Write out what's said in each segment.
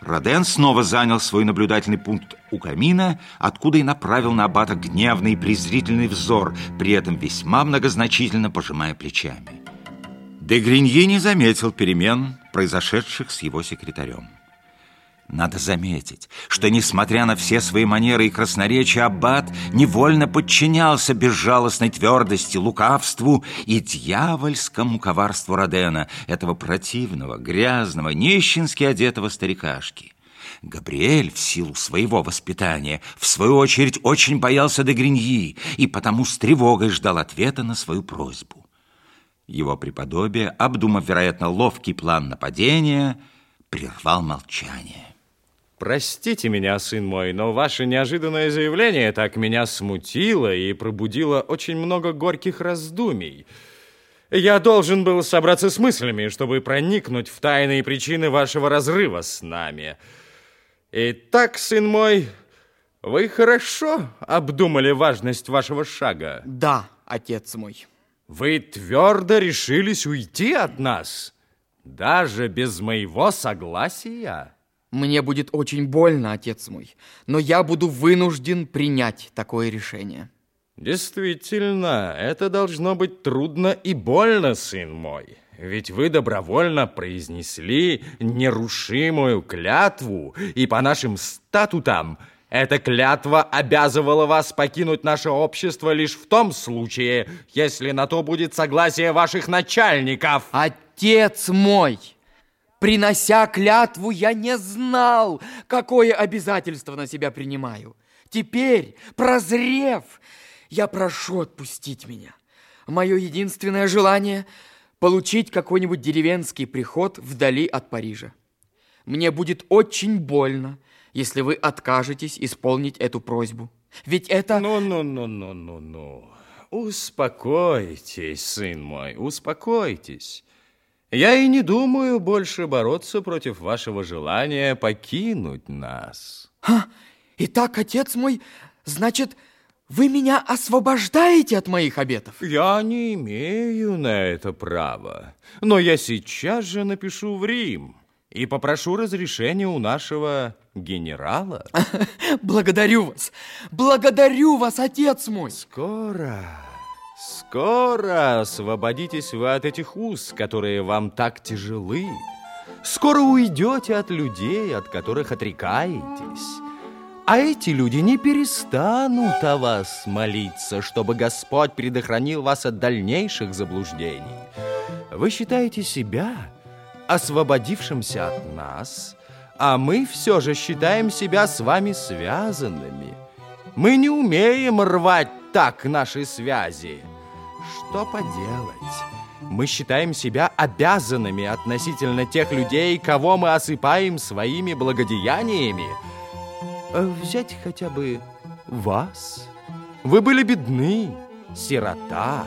Роден снова занял свой наблюдательный пункт у камина, откуда и направил на аббата гневный и презрительный взор, при этом весьма многозначительно пожимая плечами. Де Гриньи не заметил перемен, произошедших с его секретарем. Надо заметить, что, несмотря на все свои манеры и красноречие, Аббат невольно подчинялся безжалостной твердости, лукавству и дьявольскому коварству Родена, этого противного, грязного, нищенски одетого старикашки. Габриэль, в силу своего воспитания, в свою очередь очень боялся де Гриньи и потому с тревогой ждал ответа на свою просьбу. Его преподобие, обдумав, вероятно, ловкий план нападения, прервал молчание. Простите меня, сын мой, но ваше неожиданное заявление так меня смутило и пробудило очень много горьких раздумий. Я должен был собраться с мыслями, чтобы проникнуть в тайные причины вашего разрыва с нами. Итак, сын мой, вы хорошо обдумали важность вашего шага? Да, отец мой. Вы твердо решились уйти от нас, даже без моего согласия? Мне будет очень больно, отец мой, но я буду вынужден принять такое решение. Действительно, это должно быть трудно и больно, сын мой. Ведь вы добровольно произнесли нерушимую клятву, и по нашим статутам эта клятва обязывала вас покинуть наше общество лишь в том случае, если на то будет согласие ваших начальников. Отец мой! Принося клятву, я не знал, какое обязательство на себя принимаю. Теперь, прозрев, я прошу отпустить меня. Мое единственное желание – получить какой-нибудь деревенский приход вдали от Парижа. Мне будет очень больно, если вы откажетесь исполнить эту просьбу. Ведь это... Ну-ну-ну-ну-ну-ну. Успокойтесь, сын мой, успокойтесь. Я и не думаю больше бороться против вашего желания покинуть нас. А, итак, отец мой, значит, вы меня освобождаете от моих обетов? Я не имею на это права, но я сейчас же напишу в Рим и попрошу разрешения у нашего генерала. Благодарю вас, благодарю вас, отец мой. Скоро... Скоро освободитесь вы от этих уз, которые вам так тяжелы. Скоро уйдете от людей, от которых отрекаетесь. А эти люди не перестанут о вас молиться, чтобы Господь предохранил вас от дальнейших заблуждений. Вы считаете себя освободившимся от нас, а мы все же считаем себя с вами связанными. Мы не умеем рвать так наши связи. Что поделать? Мы считаем себя обязанными относительно тех людей, кого мы осыпаем своими благодеяниями. Э, взять хотя бы вас. Вы были бедны, сирота.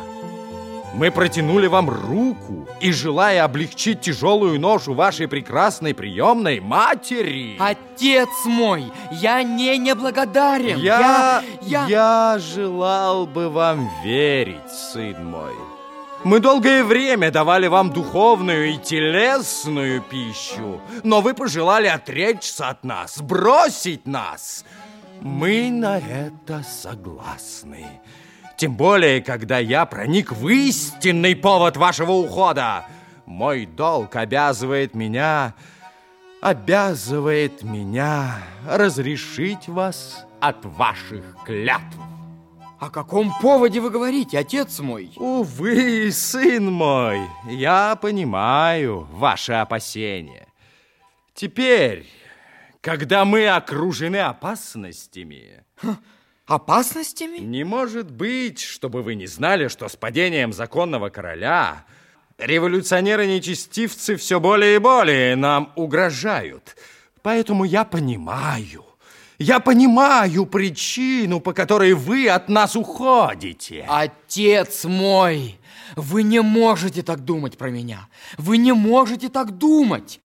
Мы протянули вам руку и, желая облегчить тяжелую ношу вашей прекрасной приемной матери... Отец мой, я не неблагодарен. Я, я, я... я желал бы вам верить, сын мой. Мы долгое время давали вам духовную и телесную пищу, но вы пожелали отречься от нас, бросить нас. Мы на это согласны. Тем более, когда я проник в истинный повод вашего ухода. Мой долг обязывает меня, обязывает меня разрешить вас от ваших клятв. О каком поводе вы говорите, отец мой? Увы, сын мой, я понимаю ваши опасения. Теперь, когда мы окружены опасностями... Ха Опасностями? Не может быть, чтобы вы не знали, что с падением законного короля революционеры-нечестивцы все более и более нам угрожают. Поэтому я понимаю, я понимаю причину, по которой вы от нас уходите. Отец мой, вы не можете так думать про меня. Вы не можете так думать.